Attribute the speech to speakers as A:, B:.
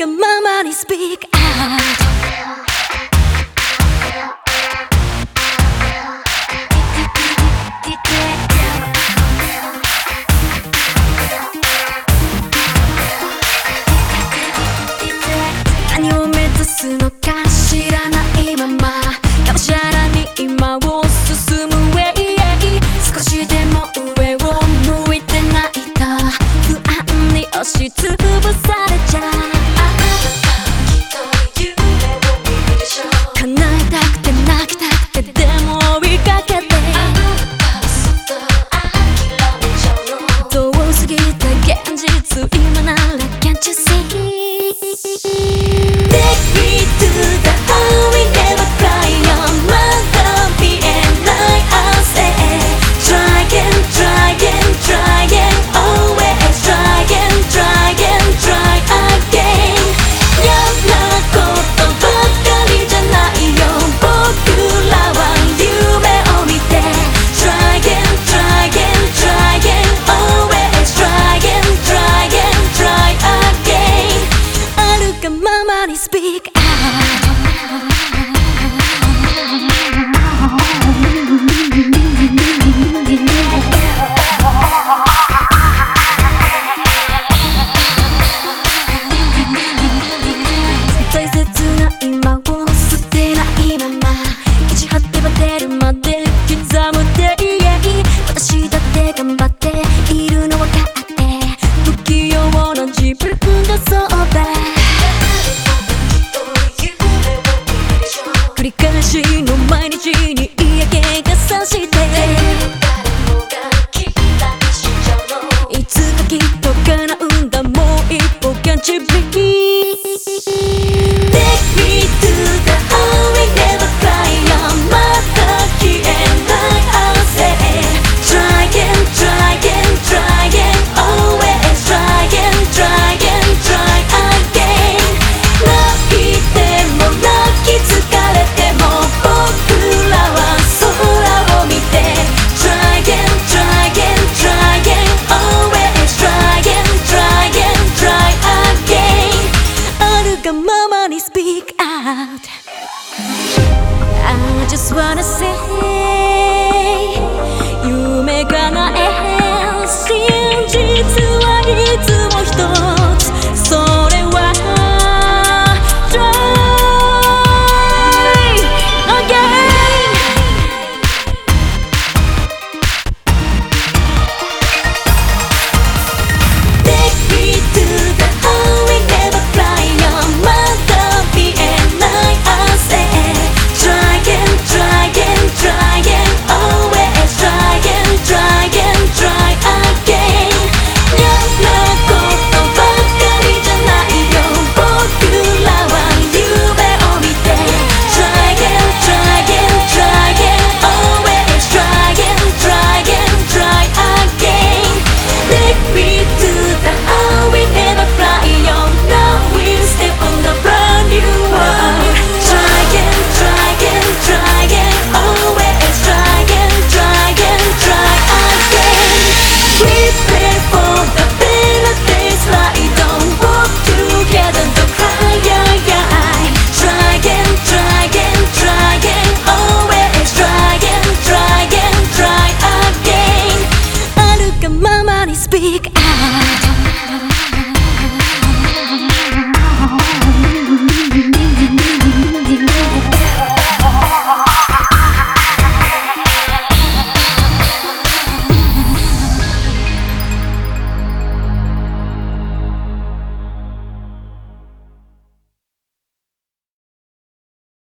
A: Come my money, speak out. It's a human can't you see? your mama speak out. 繰り返しの毎日に嫌気がさしていつかきっと叶うんだもう一歩がチびき Come moment money, speak out. I just wanna say. big